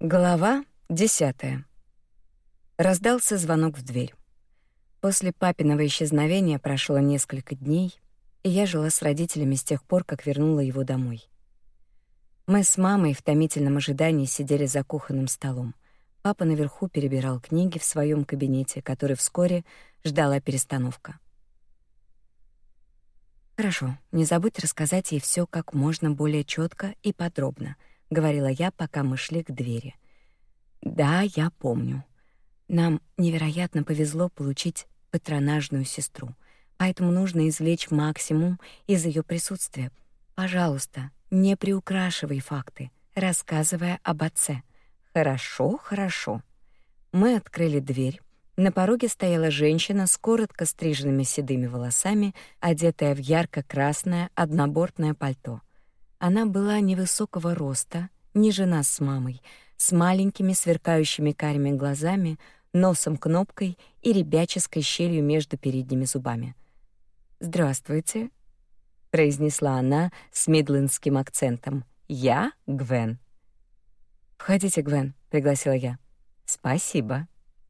Глава 10. Раздался звонок в дверь. После папиного исчезновения прошло несколько дней, и я жила с родителями с тех пор, как вернула его домой. Мы с мамой в томительном ожидании сидели за кухонным столом. Папа наверху перебирал книги в своем кабинете, который вскоре ждала перестановка. Хорошо, не забудь рассказать ей все как можно более четко и подробно —— говорила я, пока мы шли к двери. «Да, я помню. Нам невероятно повезло получить патронажную сестру, поэтому нужно извлечь максимум из ее присутствия. Пожалуйста, не приукрашивай факты, рассказывая об отце. Хорошо, хорошо». Мы открыли дверь. На пороге стояла женщина с коротко стриженными седыми волосами, одетая в ярко-красное однобортное пальто — она была невысокого роста, ниже нас с мамой, с маленькими сверкающими карими глазами, носом кнопкой и ребяческой щелью между передними зубами. «Здравствуйте», — произнесла она с мидлендским акцентом. «Я Гвен». «Входите, Гвен», — пригласила я. «Спасибо.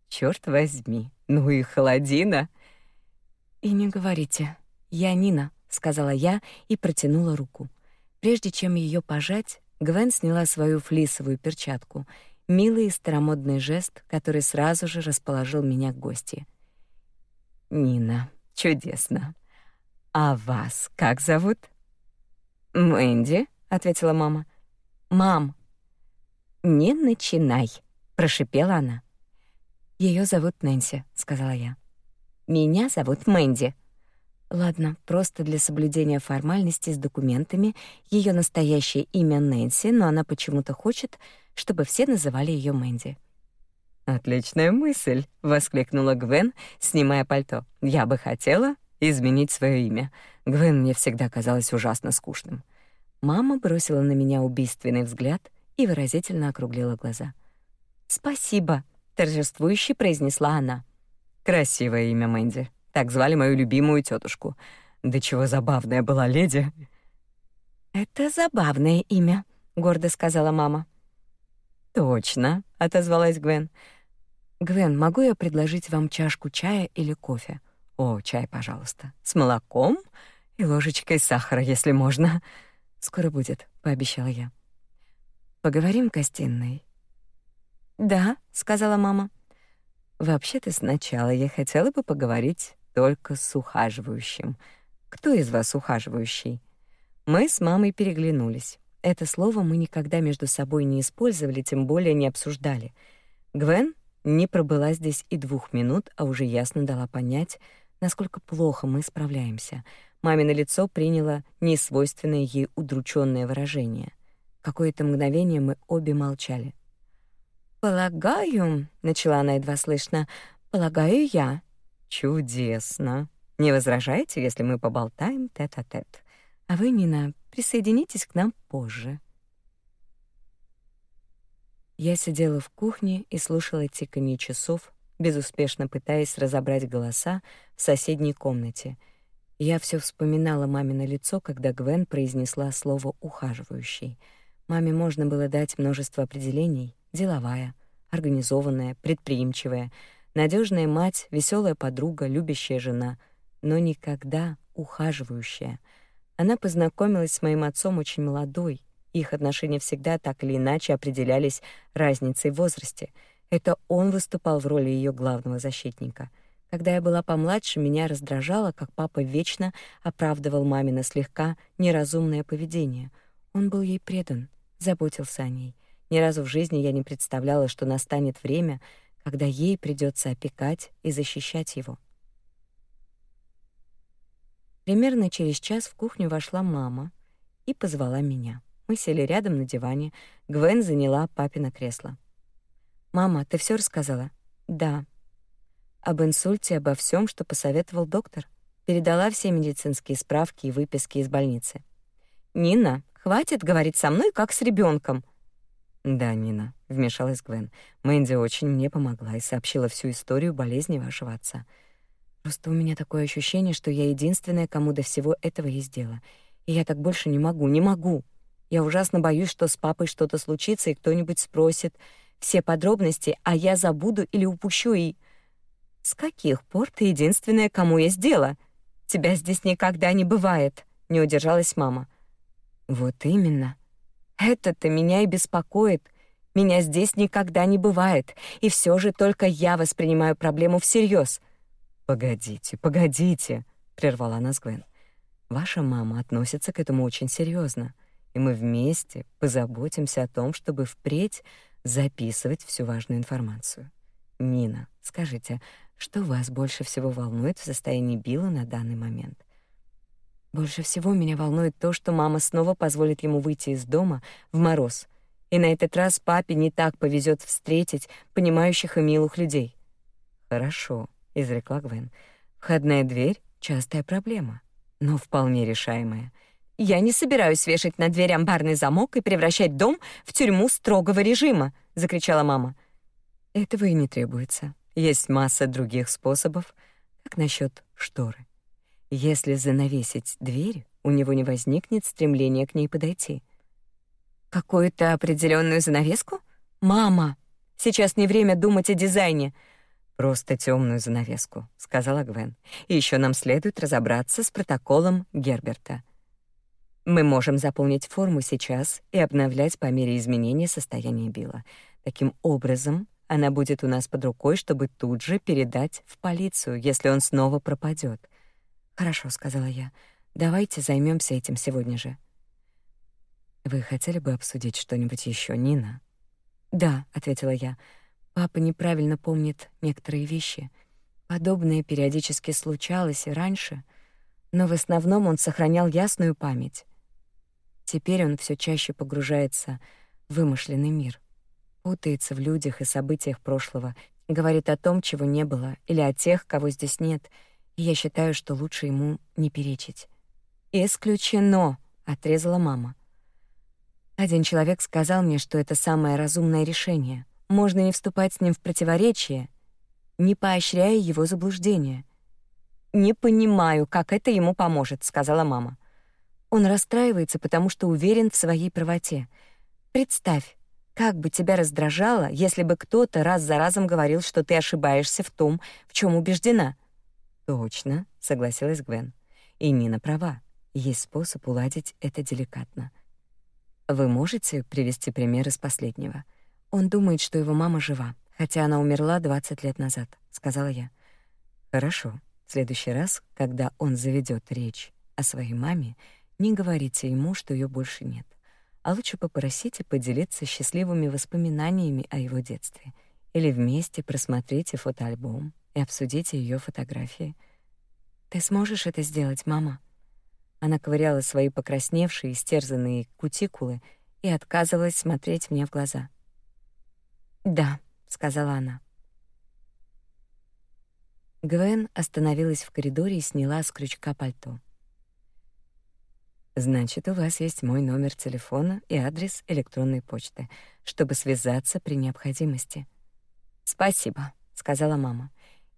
Чёрт возьми, ну и холодина». «И не говорите. Я Нина», — сказала я и протянула руку. Прежде чем ее пожать, Гвен сняла свою флисовую перчатку, милый и старомодный жест, который сразу же расположил меня к гости. «Нина, чудесно. А вас как зовут?» «Мэнди», — ответила мама. «Мам». «Не начинай», — прошипела она. Ее зовут Нэнси», — сказала я. «Меня зовут Мэнди», Ладно, просто для соблюдения формальности с документами ее настоящее имя Нэнси, но она почему-то хочет, чтобы все называли ее Мэнди. Отличная мысль, воскликнула Гвен, снимая пальто. Я бы хотела изменить свое имя. Гвен мне всегда казалась ужасно скучным. Мама бросила на меня убийственный взгляд и выразительно округлила глаза. "Спасибо", торжествующе произнесла она. Красивое имя, Мэнди. Так звали мою любимую тетушку. Да чего забавная была леди. Это забавное имя, гордо сказала мама. Точно, отозвалась Гвен. Гвен, могу я предложить вам чашку чая или кофе? О, чай, пожалуйста, с молоком и ложечкой сахара, если можно. Скоро будет, пообещала я. Поговорим в гостиной. Да, сказала мама. Вообще-то сначала я хотела бы поговорить только с ухаживающим. Кто из вас ухаживающий? Мы с мамой переглянулись. Это слово мы никогда между собой не использовали, тем более не обсуждали. Гвен не пробыла здесь и двух минут, а уже ясно дала понять, насколько плохо мы справляемся. Мамино лицо приняло несвойственное ей удрученное выражение. Какое-то мгновение мы обе молчали. «Полагаю», — начала она едва слышно, — «полагаю я, Чудесно. Не возражаете, если мы поболтаем тет-а-тет? -тет? А вы, Нина, присоединитесь к нам позже. Я сидела в кухне и слушала тиканье часов, безуспешно пытаясь разобрать голоса в соседней комнате. Я все вспоминала мамино лицо, когда Гвен произнесла слово ухаживающий. Маме можно было дать множество определений: деловая, организованная, предприимчивая — Надежная мать, веселая подруга, любящая жена, но никогда ухаживающая. Она познакомилась с моим отцом очень молодой. Их отношения всегда так или иначе определялись разницей в возрасте. Это он выступал в роли ее главного защитника. Когда я была помладше, меня раздражало, как папа вечно оправдывал мамино слегка неразумное поведение. Он был ей предан, заботился о ней. Ни разу в жизни я не представляла, что настанет время, когда ей придется опекать и защищать его. Примерно через час в кухню вошла мама и позвала меня. Мы сели рядом на диване. Гвен заняла папино кресло. «Мама, ты все рассказала?» «Да». «Об инсульте, обо всем, что посоветовал доктор?» Передала все медицинские справки и выписки из больницы. «Нина, хватит говорить со мной, как с ребенком. «Да, Нина», — вмешалась Гвен. «Мэнди очень мне помогла и сообщила всю историю болезни вашего отца. Просто у меня такое ощущение, что я единственная, кому до всего этого есть дело. И я так больше не могу, не могу. Я ужасно боюсь, что с папой что-то случится, и кто-нибудь спросит. все подробности, а я забуду или упущу и... С каких пор ты единственная, кому есть дело? Тебя здесь никогда не бывает, не удержалась мама. Вот именно. Это-то меня и беспокоит. Меня здесь никогда не бывает, и все же только я воспринимаю проблему всерьез. Погодите, погодите, прервала нас Гвен. Ваша мама относится к этому очень серьезно, и мы вместе позаботимся о том, чтобы впредь записывать всю важную информацию. Нина, скажите, что вас больше всего волнует в состоянии Билла на данный момент? Больше всего меня волнует то, что мама снова позволит ему выйти из дома в мороз. И на этот раз папе не так повезет встретить понимающих и милых людей. Хорошо, изрекла Гвен. Входная дверь частая проблема, но вполне решаемая. Я не собираюсь вешать на дверь амбарный замок и превращать дом в тюрьму строгого режима, закричала мама. Этого и не требуется. Есть масса других способов. Как насчет шторы? Если занавесить дверь, у него не возникнет стремления к ней подойти. Какую-то определенную занавеску? Мама, сейчас не время думать о дизайне. Просто темную занавеску, сказала Гвен. И еще нам следует разобраться с протоколом Герберта. Мы можем заполнить форму сейчас и обновлять по мере изменения состояния Билла. Таким образом, она будет у нас под рукой, чтобы тут же передать в полицию, если он снова пропадет. Хорошо, сказала я. Давайте займемся этим сегодня же. Вы хотели бы обсудить что-нибудь еще, Нина? Да, ответила я. Папа неправильно помнит некоторые вещи. Подобное периодически случалось и раньше, но в основном он сохранял ясную память. Теперь он все чаще погружается в вымышленный мир путается в людях и событиях прошлого, говорит о том, чего не было, или о тех, кого здесь нет, и я считаю, что лучше ему не перечить. «Исключено!» — отрезала мама. Один человек сказал мне, что это самое разумное решение. Можно не вступать с ним в противоречие, не поощряя его заблуждение. «Не понимаю, как это ему поможет», — сказала мама. Он расстраивается, потому что уверен в своей правоте. Представь, как бы тебя раздражало, если бы кто-то раз за разом говорил, что ты ошибаешься в том, в чем убеждена? Точно, согласилась Гвен. И Нина права. Есть способ уладить это деликатно. Вы можете привести пример из последнего? Он думает, что его мама жива, хотя она умерла 20 лет назад, сказала я. Хорошо. В следующий раз, когда он заведет речь о своей маме, не говорите ему, что ее больше нет а лучше попросите поделиться счастливыми воспоминаниями о его детстве или вместе просмотрите фотоальбом и обсудите ее фотографии. Ты сможешь это сделать, мама? Она ковыряла свои покрасневшие, истерзанные кутикулы и отказывалась смотреть мне в глаза. "Да", сказала она. Гвен остановилась в коридоре и сняла с крючка пальто. Значит, у вас есть мой номер телефона и адрес электронной почты, чтобы связаться при необходимости. Спасибо, сказала мама.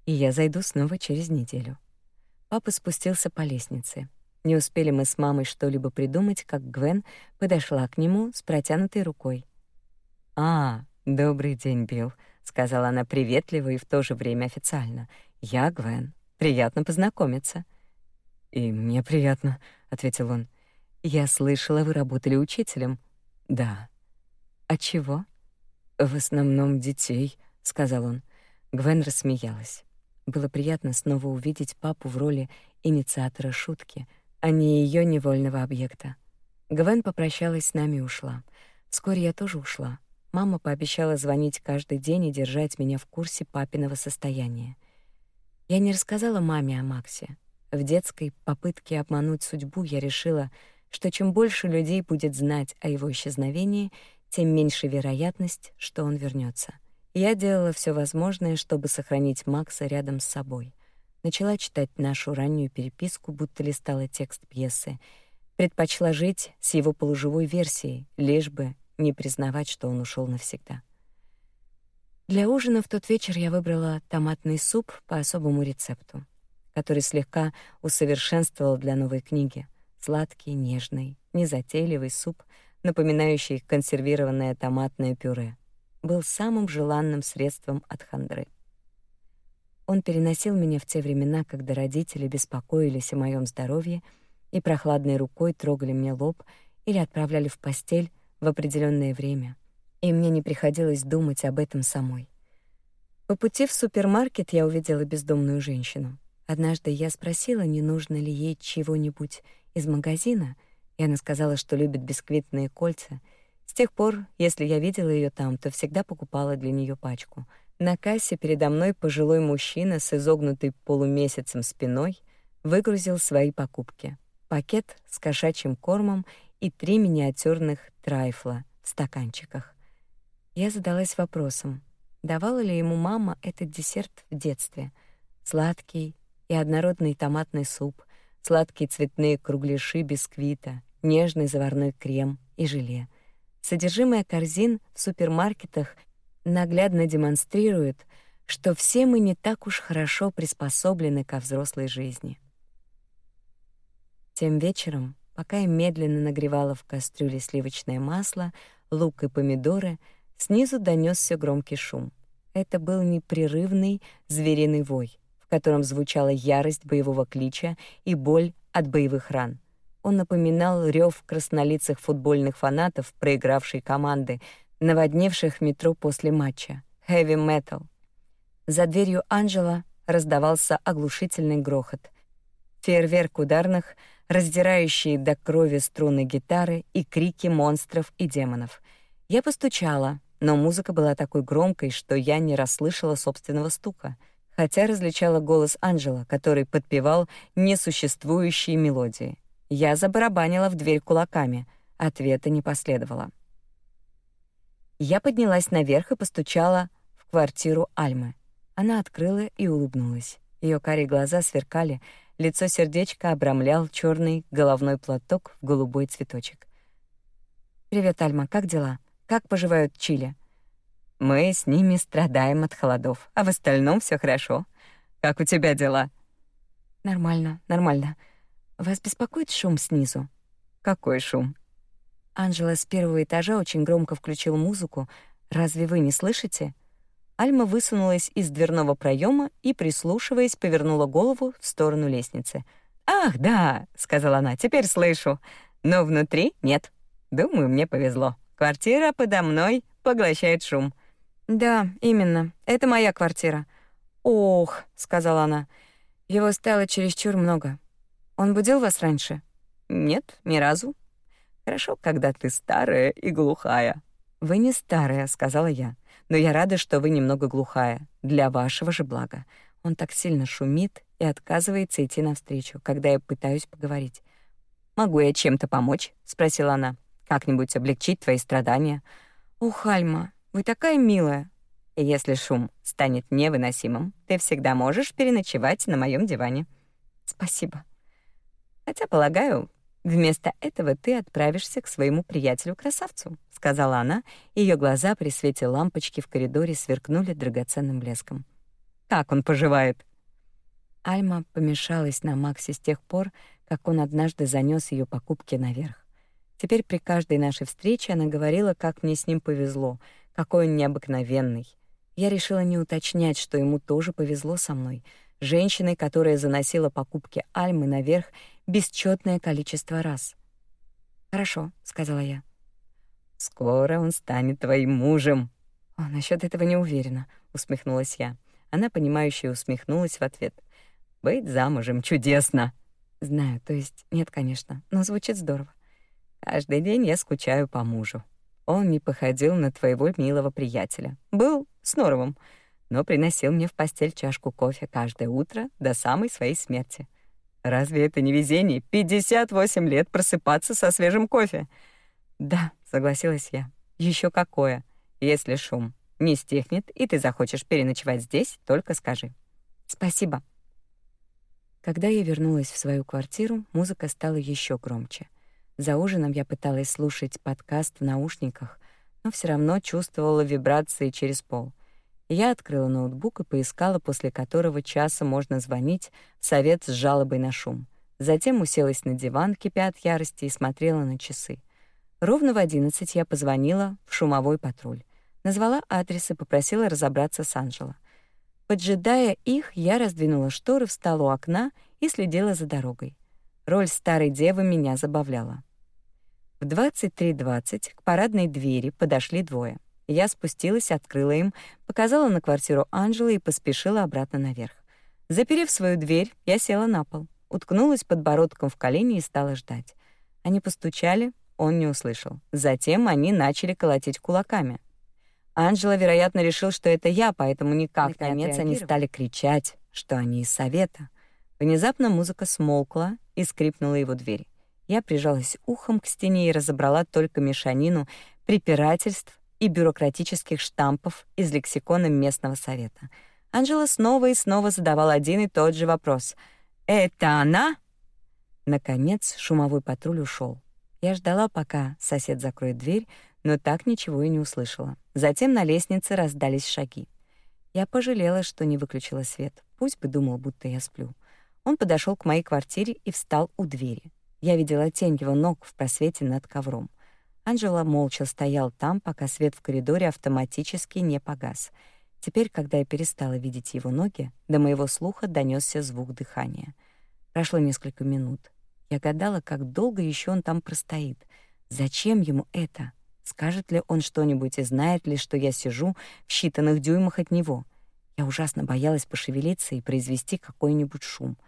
И я зайду снова через неделю. Папа спустился по лестнице. Не успели мы с мамой что-либо придумать, как Гвен подошла к нему с протянутой рукой. «А, добрый день, Билл», — сказала она приветливо и в то же время официально. «Я Гвен. Приятно познакомиться». «И мне приятно», — ответил он. Я слышала, вы работали учителем. Да. А чего? В основном детей, сказал он. Гвен рассмеялась. Было приятно снова увидеть папу в роли инициатора шутки, а не ее невольного объекта. Гвен попрощалась с нами и ушла. Вскоре я тоже ушла. Мама пообещала звонить каждый день и держать меня в курсе папиного состояния. Я не рассказала маме о Максе. В детской попытке обмануть судьбу я решила, что чем больше людей будет знать о его исчезновении, тем меньше вероятность, что он вернется. Я делала все возможное, чтобы сохранить Макса рядом с собой. Начала читать нашу раннюю переписку, будто листала текст пьесы. Предпочла жить с его полуживой версией, лишь бы не признавать, что он ушел навсегда. Для ужина в тот вечер я выбрала томатный суп по особому рецепту, который слегка усовершенствовал для новой книги — Сладкий, нежный, незатейливый суп, напоминающий консервированное томатное пюре. был самым желанным средством от хандры. Он переносил меня в те времена, когда родители беспокоились о моем здоровье и прохладной рукой трогали мне лоб или отправляли в постель в определенное время, и мне не приходилось думать об этом самой. По пути в супермаркет я увидела бездомную женщину. Однажды я спросила, не нужно ли ей чего-нибудь из магазина, и она сказала, что любит бисквитные кольца. С тех пор, если я видела ее там, то всегда покупала для нее пачку. На кассе передо мной пожилой мужчина с изогнутой полумесяцем спиной выгрузил свои покупки. Пакет с кошачьим кормом и три миниатюрных трайфла в стаканчиках. Я задалась вопросом, давала ли ему мама этот десерт в детстве. Сладкий и однородный томатный суп, сладкие цветные кругляши бисквита, нежный заварной крем и желе. Содержимое корзин в супермаркетах наглядно демонстрирует, что все мы не так уж хорошо приспособлены ко взрослой жизни. Тем вечером, пока я медленно нагревала в кастрюле сливочное масло, лук и помидоры, снизу донесся громкий шум. Это был непрерывный звериный вой, в котором звучала ярость боевого клича и боль от боевых ран. Он напоминал рев краснолицых футбольных фанатов проигравшей команды, наводнивших метро после матча. Heavy metal. За дверью Анжела раздавался оглушительный грохот. Фейерверк ударных, раздирающие до крови струны гитары и крики монстров и демонов. Я постучала, но музыка была такой громкой, что я не расслышала собственного стука, хотя различала голос Анжела, который подпевал несуществующие мелодии. Я забарабанила в дверь кулаками. Ответа не последовало. Я поднялась наверх и постучала в квартиру Альмы. Она открыла и улыбнулась. Ее карие глаза сверкали, лицо сердечко обрамлял черный головной платок в голубой цветочек. «Привет, Альма, как дела? Как поживают Чили?» «Мы с ними страдаем от холодов, а в остальном все хорошо. Как у тебя дела?» «Нормально, нормально. Вас беспокоит шум снизу? Какой шум? Анжела с первого этажа очень громко включил музыку. Разве вы не слышите? Альма высунулась из дверного проема и, прислушиваясь, повернула голову в сторону лестницы. «Ах, да», — сказала она, — «теперь слышу. Но внутри нет. Думаю, мне повезло. Квартира подо мной поглощает шум». «Да, именно. Это моя квартира». «Ох», — сказала она, — «его стало чересчур много. Он будил вас раньше? Нет, ни разу. Хорошо, когда ты старая и глухая. Вы не старая, сказала я. Но я рада, что вы немного глухая, для вашего же блага. Он так сильно шумит и отказывается идти навстречу, когда я пытаюсь поговорить. Могу я чем-то помочь? спросила она. Как-нибудь облегчить твои страдания? Ух, Альма, вы такая милая. Если шум станет невыносимым, ты всегда можешь переночевать на моем диване. Спасибо. Хотя, полагаю, вместо этого ты отправишься к своему приятелю-красавцу, сказала она, её глаза при свете лампочки в коридоре сверкнули драгоценным блеском. Как он поживает? Альма помешалась на Максе с тех пор, как он однажды занёс её покупки наверх. Теперь при каждой нашей встрече она говорила, как мне с ним повезло, какой он необыкновенный. Я решила не уточнять, что ему тоже повезло со мной, женщиной, которая заносила покупки Альмы наверх бесчетное количество раз. «Хорошо», — сказала я. «Скоро он станет твоим мужем». «О, насчет этого не уверена», — усмехнулась я. Она, понимающе усмехнулась в ответ. «Быть замужем чудесно». «Знаю, то есть нет, конечно, но звучит здорово. Каждый день я скучаю по мужу. Он не походил на твоего милого приятеля. Был с норовом, но приносил мне в постель чашку кофе каждое утро до самой своей смерти. Разве это не везение? 58 лет просыпаться со свежим кофе. Да, согласилась я. Еще какое. Если шум не стихнет, и ты захочешь переночевать здесь, только скажи. Спасибо. Когда я вернулась в свою квартиру, музыка стала еще громче. За ужином я пыталась слушать подкаст в наушниках, но все равно чувствовала вибрации через пол. Я открыла ноутбук и поискала, после которого часа можно звонить в совет с жалобой на шум. Затем уселась на диван, кипя от ярости, и смотрела на часы. Ровно в одиннадцать я позвонила в шумовой патруль. Назвала адрес и попросила разобраться с Анжело. Поджидая их, я раздвинула шторы, встала у окна и следила за дорогой. Роль старой девы меня забавляла. В 23:20 к парадной двери подошли двое. Я спустилась, открыла им, показала на квартиру Анжелы и поспешила обратно наверх. Заперев свою дверь, я села на пол, уткнулась подбородком в колени и стала ждать. Они постучали, он не услышал. Затем они начали колотить кулаками. Анжела, вероятно, решил, что это я, поэтому никак Наконец они стали кричать, что они из совета. Внезапно музыка смолкла и скрипнула его дверь. Я прижалась ухом к стене и разобрала только мешанину препирательств и бюрократических штампов из лексикона местного совета. Анжела снова и снова задавала один и тот же вопрос. «Это она?» Наконец шумовой патруль ушел. Я ждала, пока сосед закроет дверь, но так ничего и не услышала. Затем на лестнице раздались шаги. Я пожалела, что не выключила свет. Пусть бы думал, будто я сплю. Он подошел к моей квартире и встал у двери. Я видела тень его ног в просвете над ковром. Анжела молча стоял там, пока свет в коридоре автоматически не погас. Теперь, когда я перестала видеть его ноги, до моего слуха донесся звук дыхания. Прошло несколько минут. Я гадала, как долго еще он там простоит. Зачем ему это? Скажет ли он что-нибудь и знает ли, что я сижу в считанных дюймах от него? Я ужасно боялась пошевелиться и произвести какой-нибудь шум.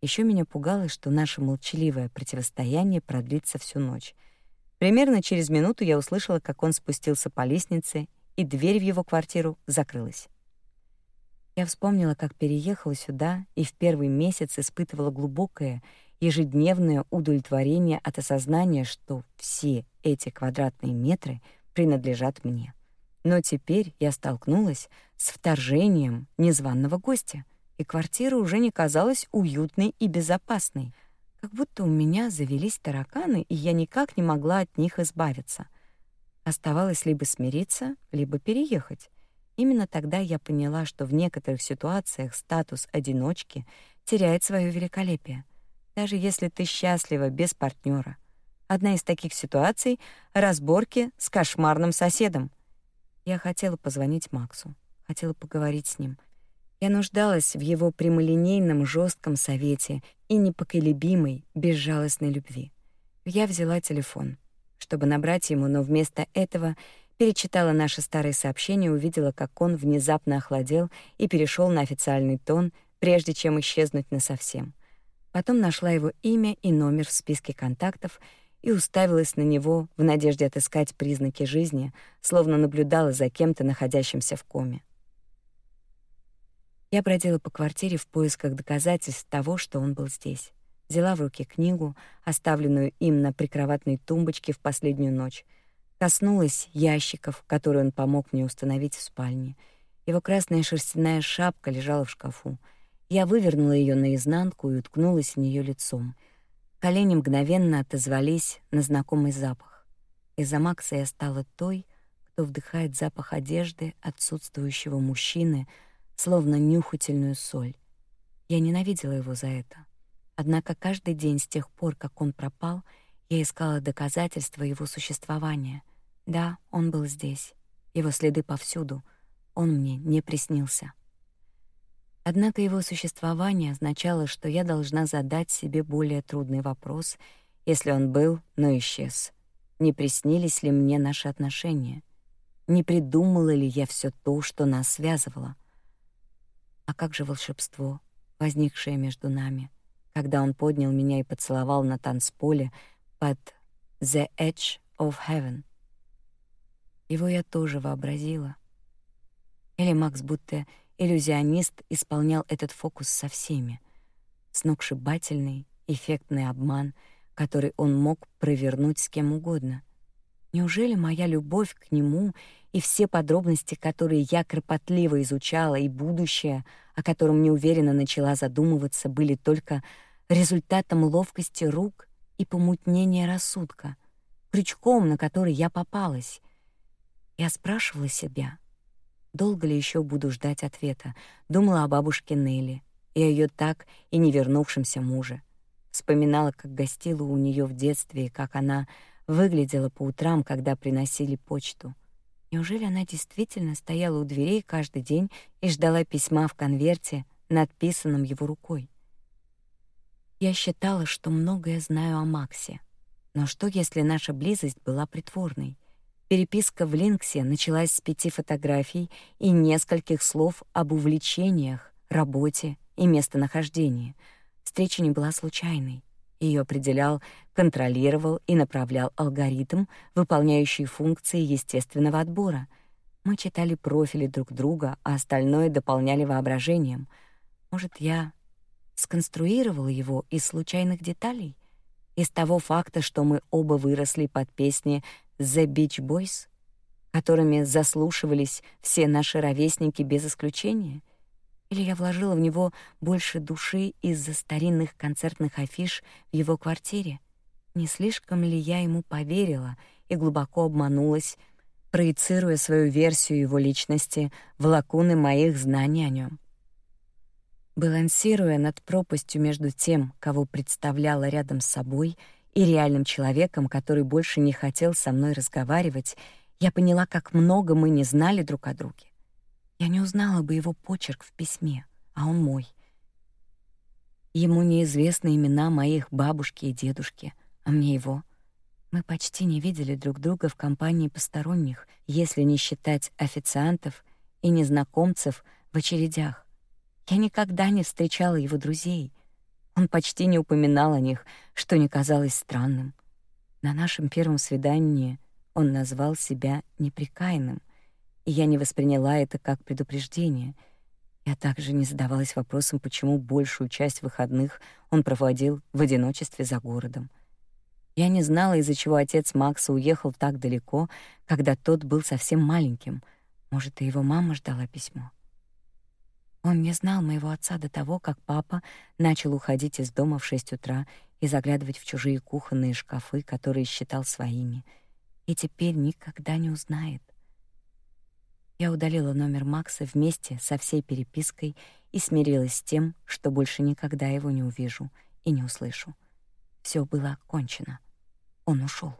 Еще меня пугало, что наше молчаливое противостояние продлится всю ночь. Примерно через минуту я услышала, как он спустился по лестнице, и дверь в его квартиру закрылась. Я вспомнила, как переехала сюда и в первый месяц испытывала глубокое ежедневное удовлетворение от осознания, что все эти квадратные метры принадлежат мне. Но теперь я столкнулась с вторжением незваного гостя, и квартира уже не казалась уютной и безопасной, как будто у меня завелись тараканы, и я никак не могла от них избавиться. Оставалось либо смириться, либо переехать. Именно тогда я поняла, что в некоторых ситуациях статус одиночки теряет свое великолепие — даже если ты счастлива без партнера. Одна из таких ситуаций — разборки с кошмарным соседом. Я хотела позвонить Максу, хотела поговорить с ним. Я нуждалась в его прямолинейном жестком совете и непоколебимой, безжалостной любви. Я взяла телефон, чтобы набрать ему, но вместо этого перечитала наши старые сообщения, увидела, как он внезапно охладел и перешел на официальный тон, прежде чем исчезнуть насовсем — Потом нашла его имя и номер в списке контактов и уставилась на него в надежде отыскать признаки жизни, словно наблюдала за кем-то, находящимся в коме. Я бродила по квартире в поисках доказательств того, что он был здесь. Взяла в руки книгу, оставленную им на прикроватной тумбочке в последнюю ночь. Коснулась ящиков, которые он помог мне установить в спальне. Его красная шерстяная шапка лежала в шкафу — я вывернула ее наизнанку и уткнулась в нее лицом. Колени мгновенно отозвались на знакомый запах. Из-за Макса я стала той, кто вдыхает запах одежды отсутствующего мужчины, словно нюхательную соль. Я ненавидела его за это. Однако каждый день с тех пор, как он пропал, я искала доказательства его существования. Да, он был здесь. Его следы повсюду. Он мне не приснился. Однако его существование означало, что я должна задать себе более трудный вопрос, если он был, но исчез. Не приснились ли мне наши отношения? Не придумала ли я все то, что нас связывало? А как же волшебство, возникшее между нами, когда он поднял меня и поцеловал на танцполе под «The Edge of Heaven»? Его я тоже вообразила. Или Макс будто Иллюзионист исполнял этот фокус со всеми. Сногсшибательный, эффектный обман, который он мог провернуть с кем угодно. Неужели моя любовь к нему и все подробности, которые я кропотливо изучала, и будущее, о котором неуверенно начала задумываться, были только результатом ловкости рук и помутнения рассудка, крючком, на который я попалась? Я спрашивала себя — Долго ли еще буду ждать ответа? Думала о бабушке Нелли и о ее так и не вернувшемся муже. Вспоминала, как гостила у нее в детстве и как она выглядела по утрам, когда приносили почту. Неужели она действительно стояла у дверей каждый день и ждала письма в конверте, надписанном его рукой? Я считала, что многое знаю о Максе. Но что, если наша близость была притворной? Переписка в Линксе началась с пяти фотографий и нескольких слов об увлечениях, работе и местонахождении. Встреча не была случайной. Ее определял, контролировал и направлял алгоритм, выполняющий функции естественного отбора. Мы читали профили друг друга, а остальное дополняли воображением. Может, я сконструировала его из случайных деталей? Из того факта, что мы оба выросли под песни «The Beach Boys», которыми заслушивались все наши ровесники без исключения — или я вложила в него больше души из-за старинных концертных афиш в его квартире? Не слишком ли я ему поверила и глубоко обманулась, проецируя свою версию его личности в лакуны моих знаний о нем? Балансируя над пропастью между тем, кого представляла рядом с собой, и реальным человеком, который больше не хотел со мной разговаривать, я поняла, как много мы не знали друг о друге. Я не узнала бы его почерк в письме, а он мой. Ему неизвестны имена моих бабушки и дедушки, а мне его. Мы почти не видели друг друга в компании посторонних, если не считать официантов и незнакомцев в очередях. Я никогда не встречала его друзей. Он почти не упоминал о них, что не казалось странным. На нашем первом свидании он назвал себя неприкаянным и я не восприняла это как предупреждение. Я также не задавалась вопросом, почему большую часть выходных он проводил в одиночестве за городом. Я не знала, из-за чего отец Макса уехал так далеко, когда тот был совсем маленьким. Может, и его мама ждала письмо. Он не знал моего отца до того, как папа начал уходить из дома в шесть утра и заглядывать в чужие кухонные шкафы, которые считал своими, и теперь никогда не узнает. Я удалила номер Макса вместе со всей перепиской и смирилась с тем, что больше никогда его не увижу и не услышу. Все было кончено. Он ушел.